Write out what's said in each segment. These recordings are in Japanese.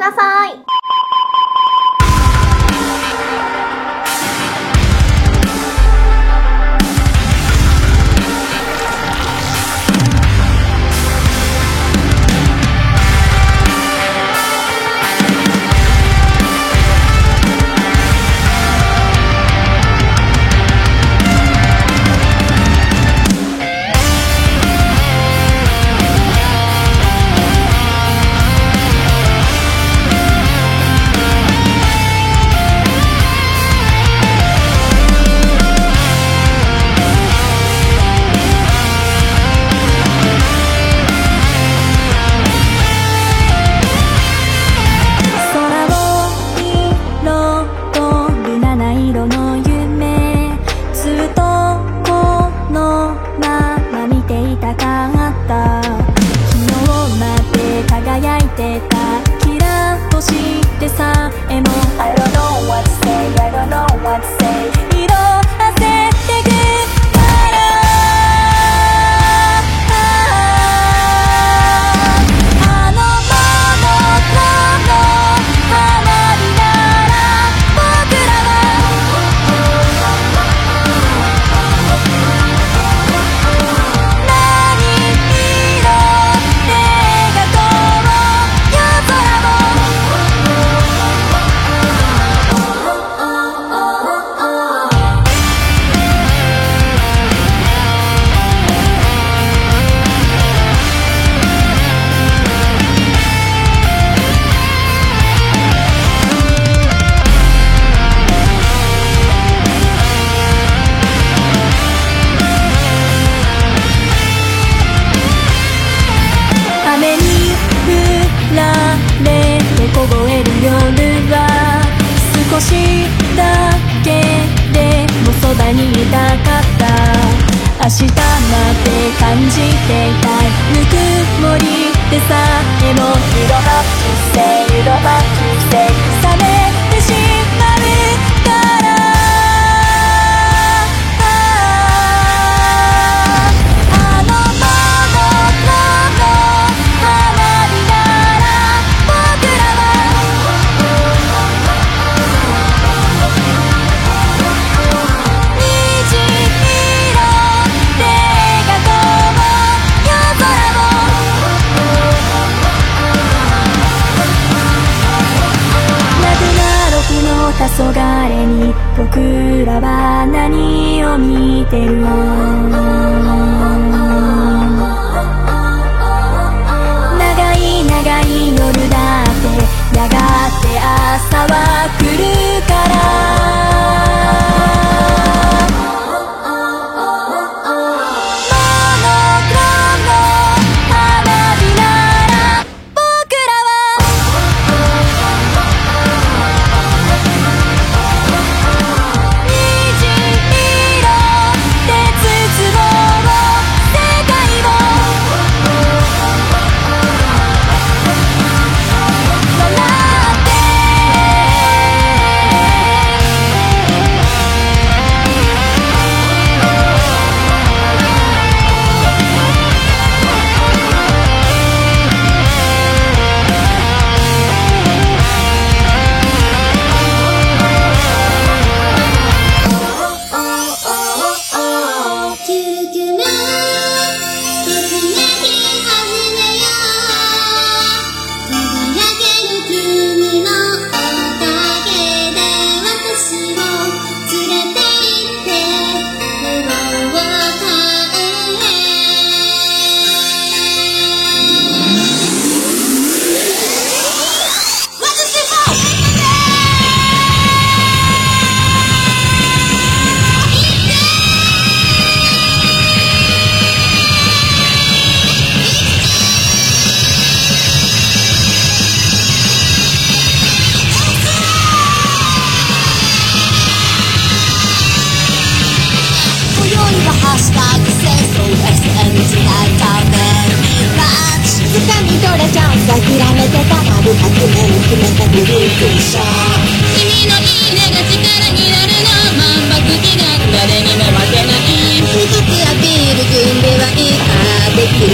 ださい。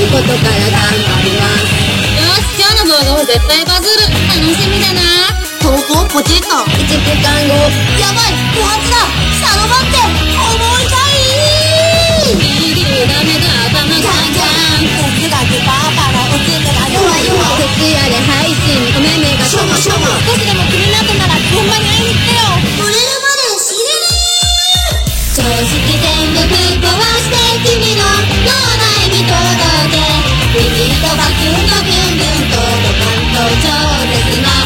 ことから頑張ります。よし今日の動画は絶対バズる。楽しみだな。投稿ポチッと。1時間後やばい。不発だ。サロバって思いたい。ギリギリダメだ。頭ガンガン。哲学パパのおつむが弱い弱徹夜で配信お目目がしょぼしょぼ少しでも気になったならほんまに会いに来てよビビッとバキュンとビュンビュンとドカンと超絶な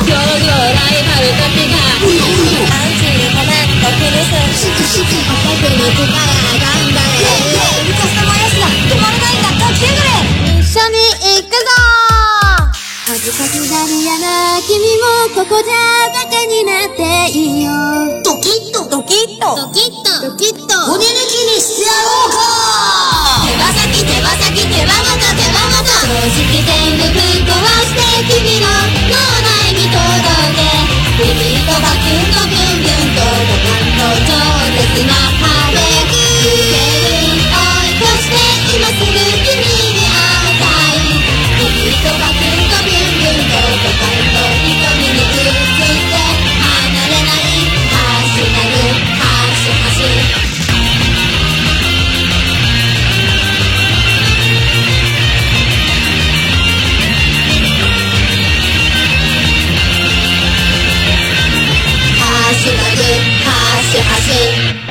表情ライバルたちがアンチにコメントフルスシクシク僕の力頑張れ浮かしたもやしが止まらないんだ助けてくれ一緒に行くぞ恥ずかしがり屋な君もここじゃバカになっていいよドキッと。ドキッと。ドキッと。ドキッと。骨抜きにしてやろうか手羽先手羽先手羽元手羽元常識全部ぶっ壊して君の脳内に届けビビッとバキュンとビュンビュンとドカンと超絶マッハで成分追い越して今すぐ君に会いたいビビッとバキュンとビュン雪花秀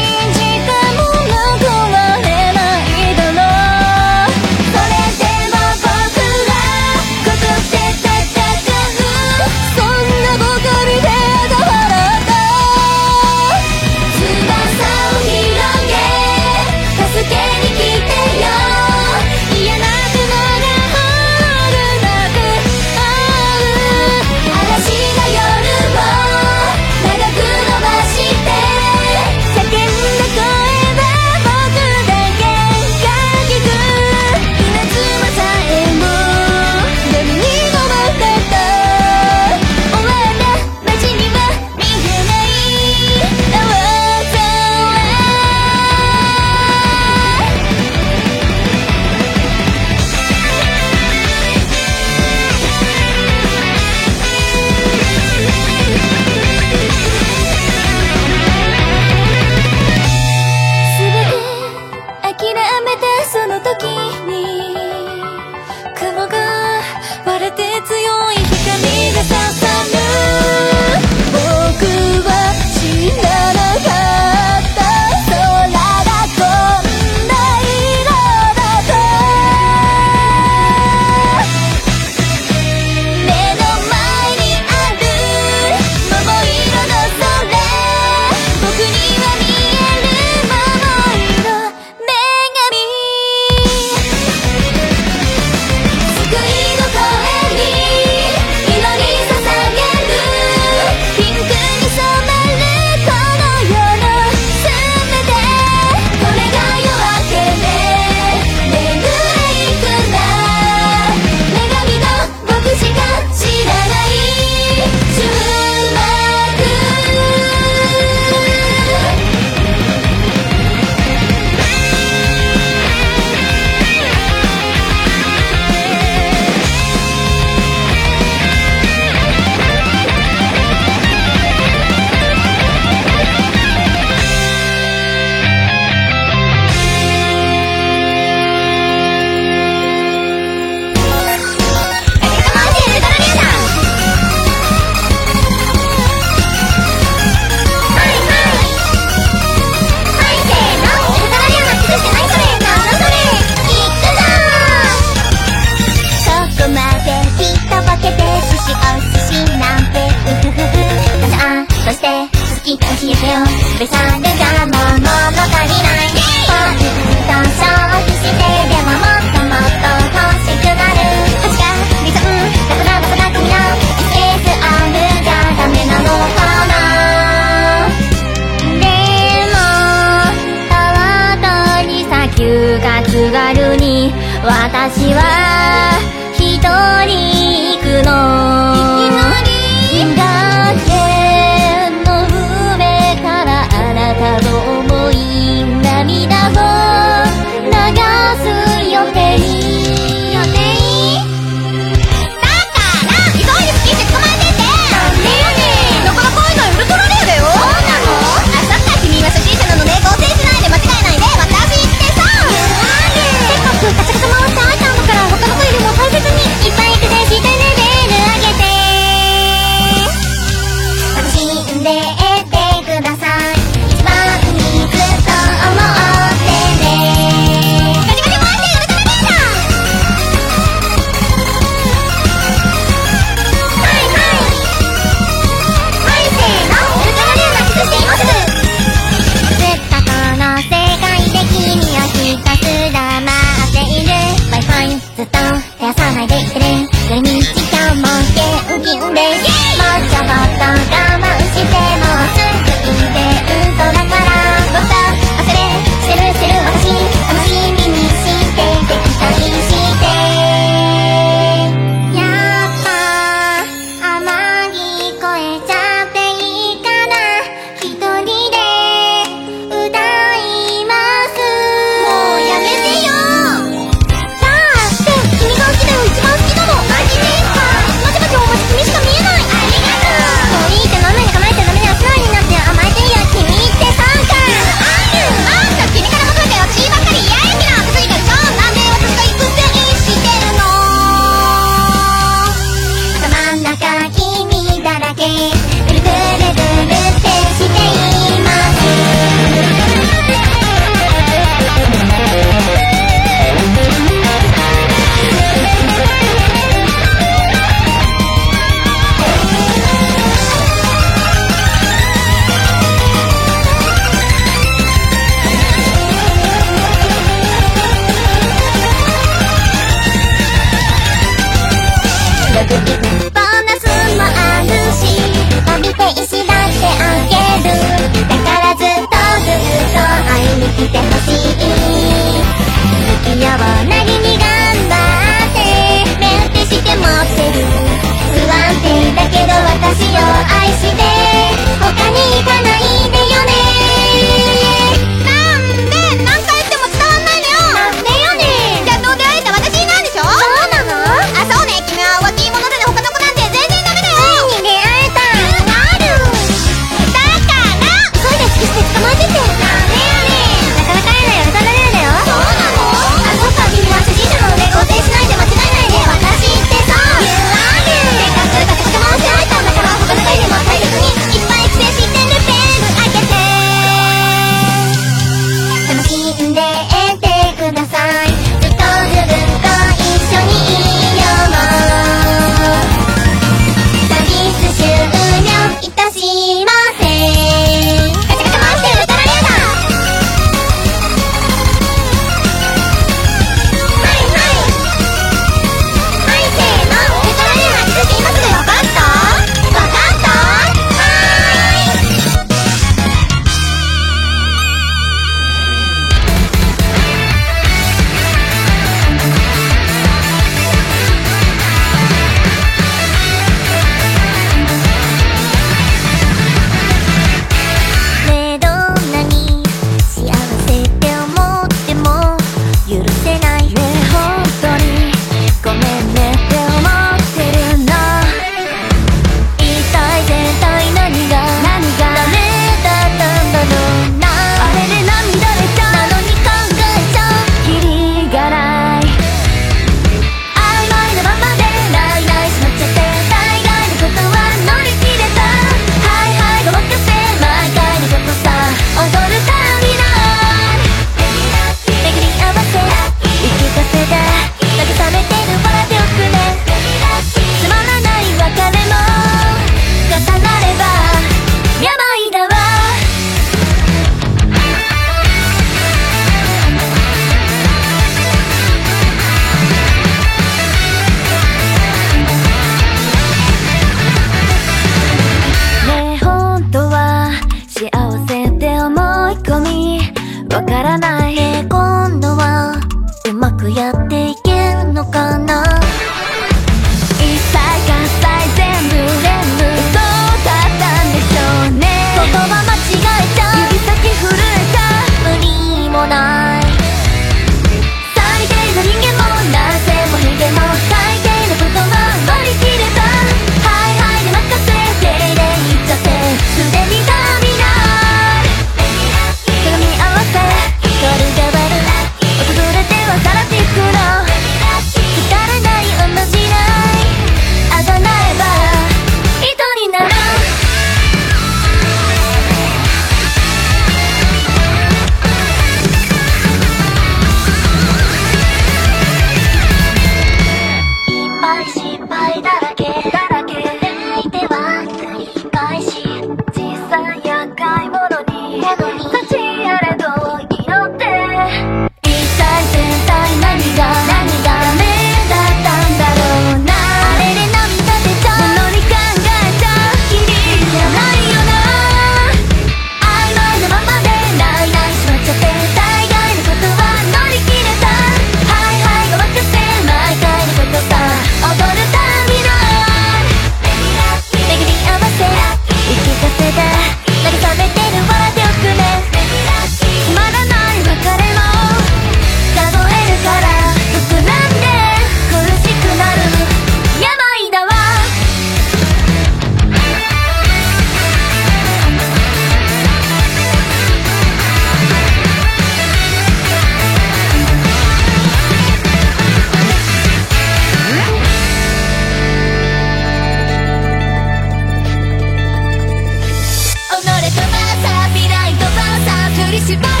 себя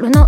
だき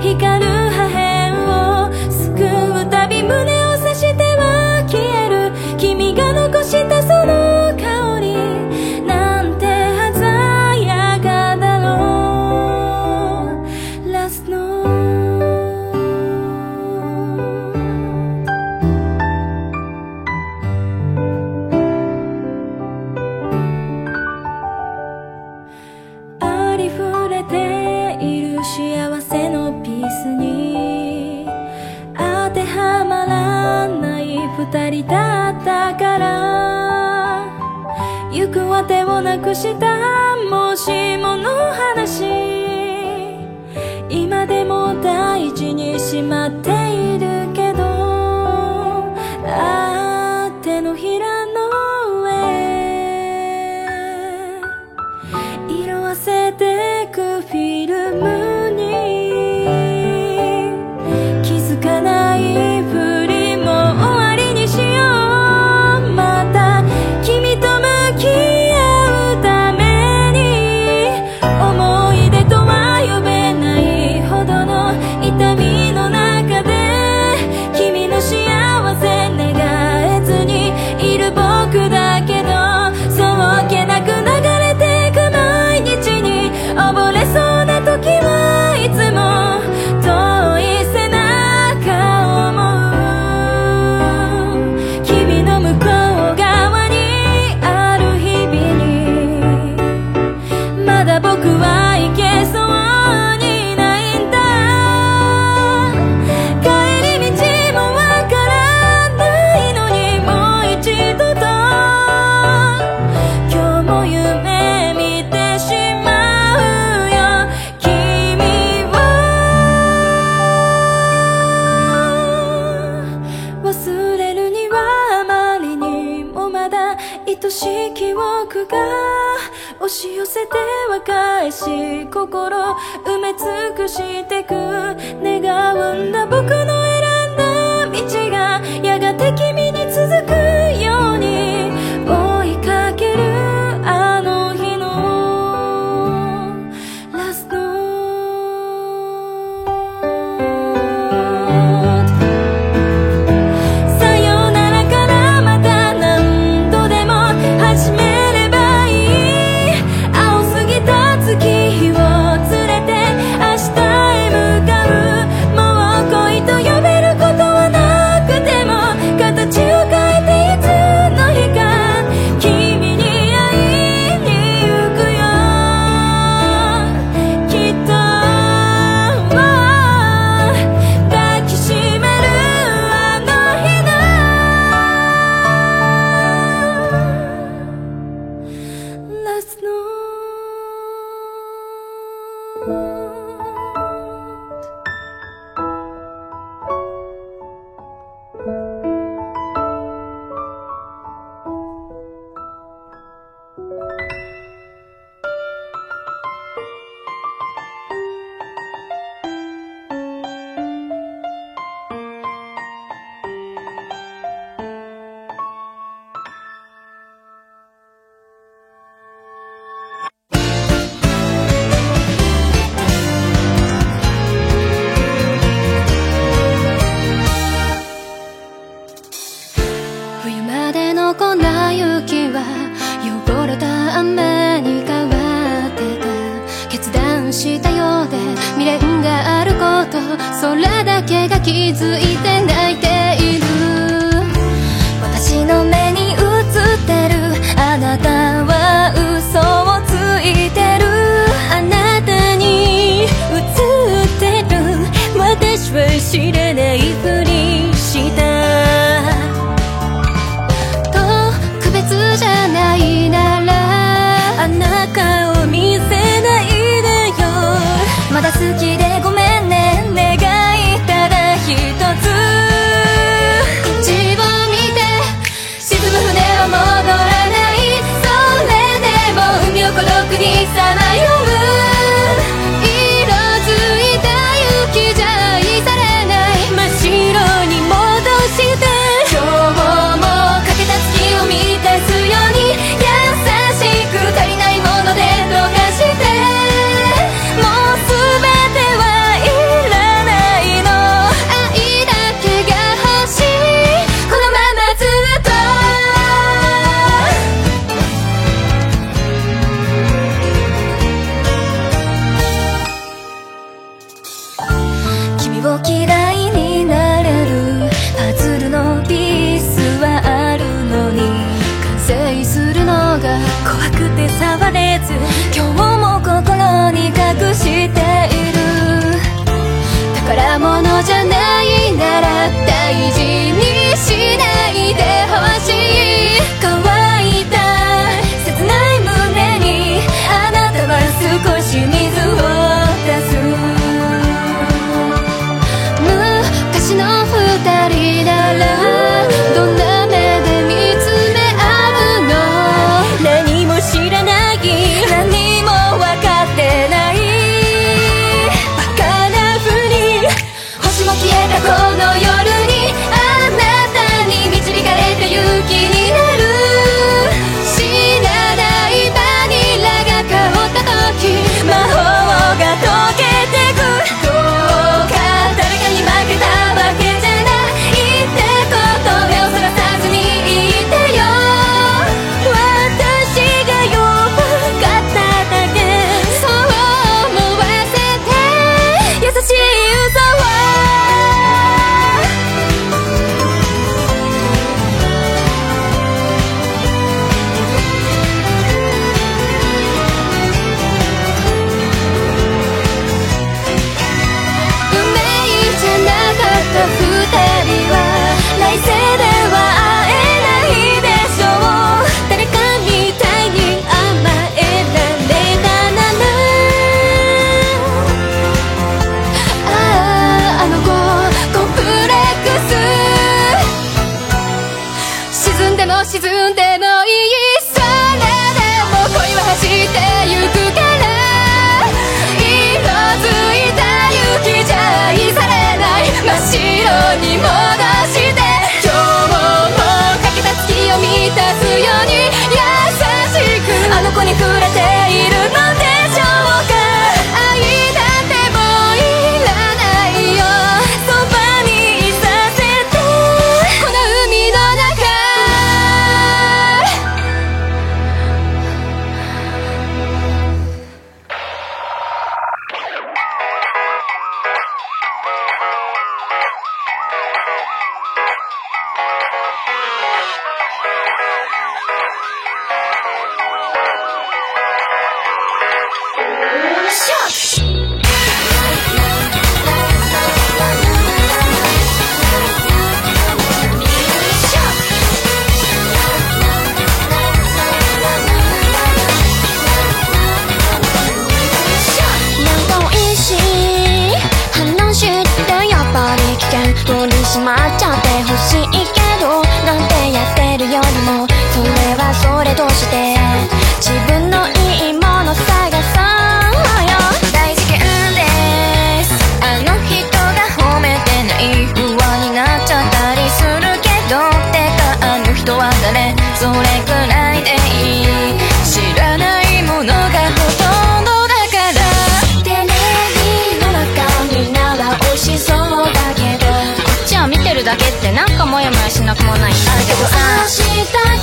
光る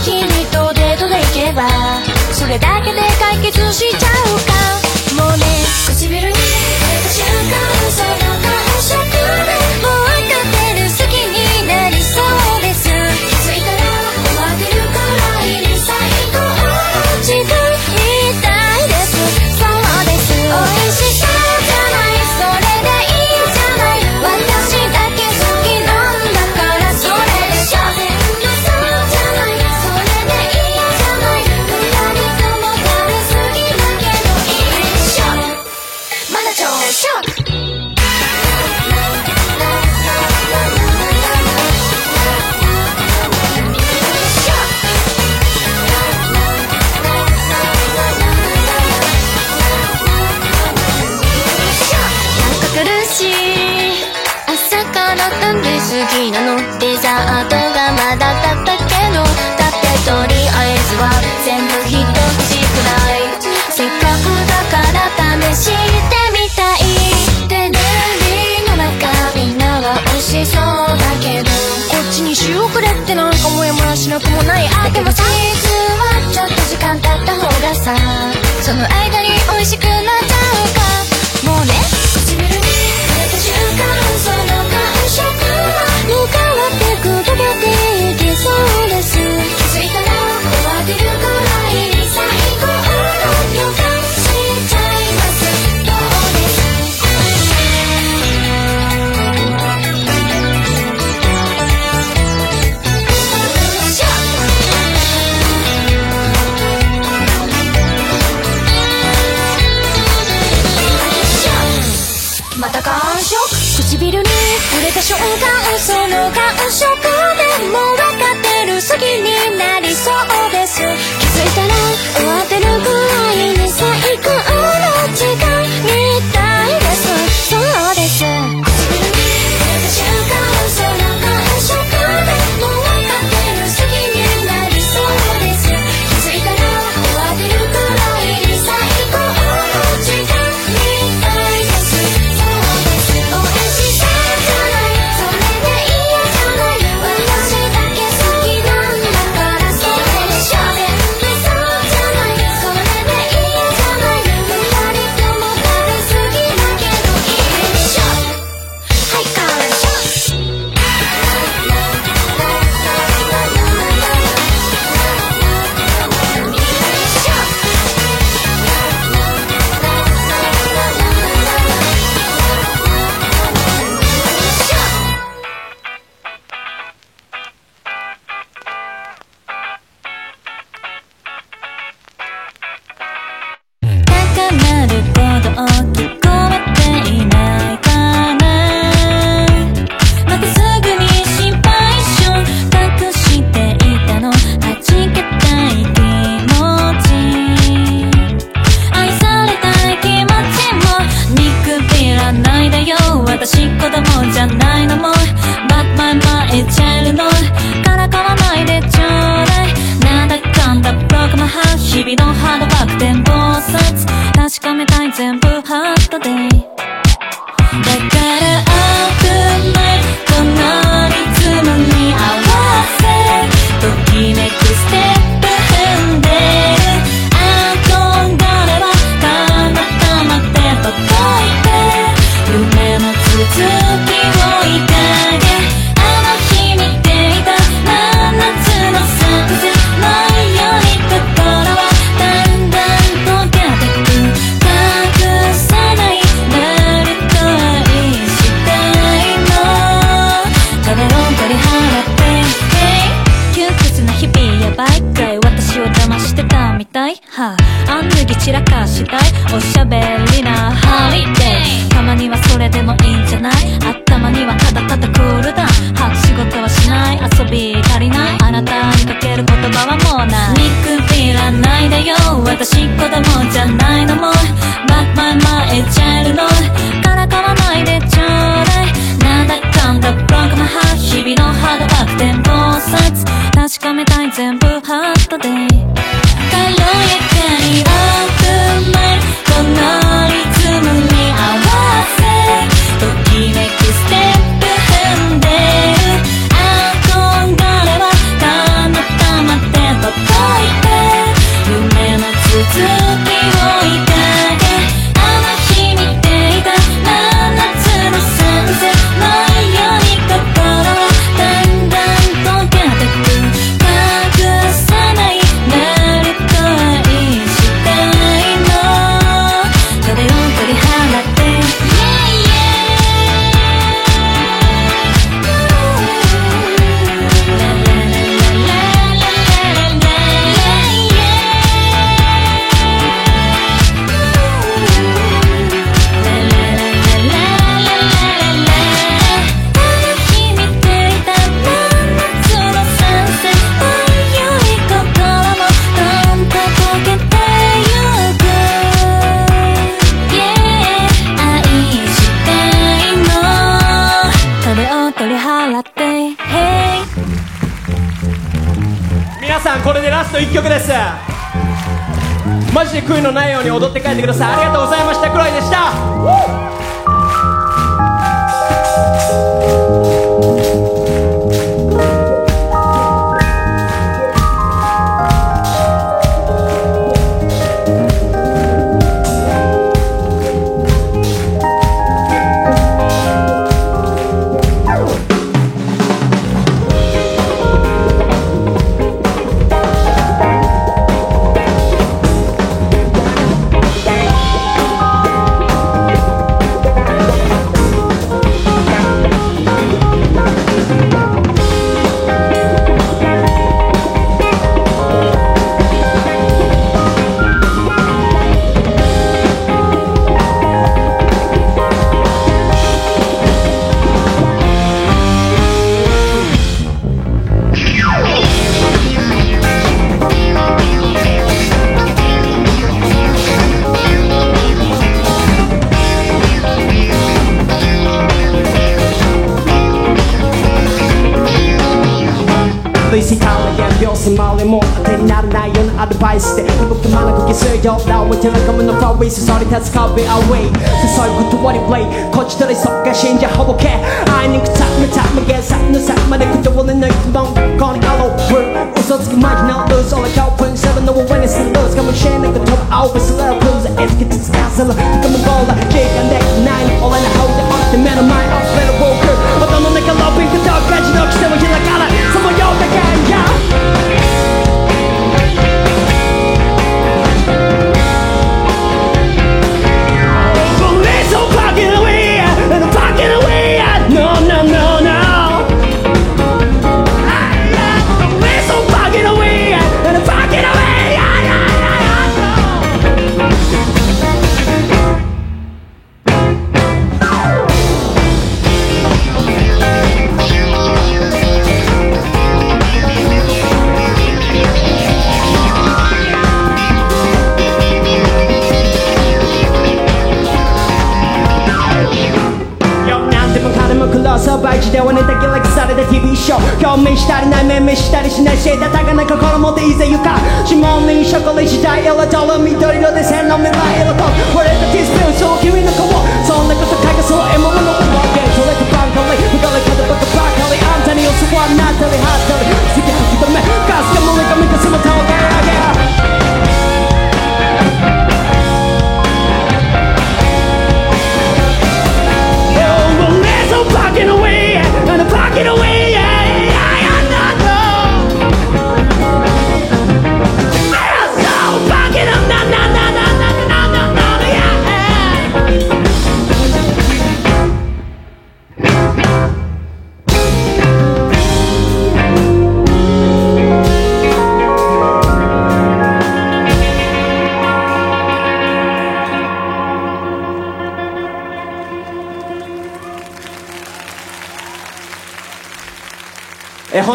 君とデートで行けばそれだけで解決しちゃうかもうね。唇に触れた瞬間。代はネタギラキされた TV ショー共鳴したりない面目したりしないシェイダー高な心持っていぜゆか指紋にショコレ時代やらドル緑色で線の未来色と俺たちスペーンそう君の子をそんなこと書かそう獲物のわけそれとバンカリ向かれ方ばっかばかりあんたに教わなったりはったり好きな人めガスがもめ Get away!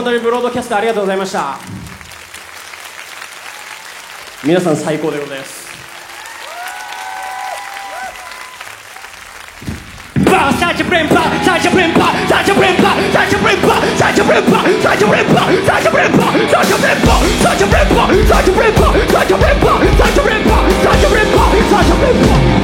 当にブロードキャストありがとうございました。皆さん最高でございます。バーサーチャブレンパーサーチブレンパーサーチブレンパーサーチブレンパーサーチブレンパーサーチブレンパーサーチブレンパーサーチブレンパーサーチブレンパーサーチブレンパーサーチブレンパーサーチブレンパーサーチブレンパーサーチブレンパー。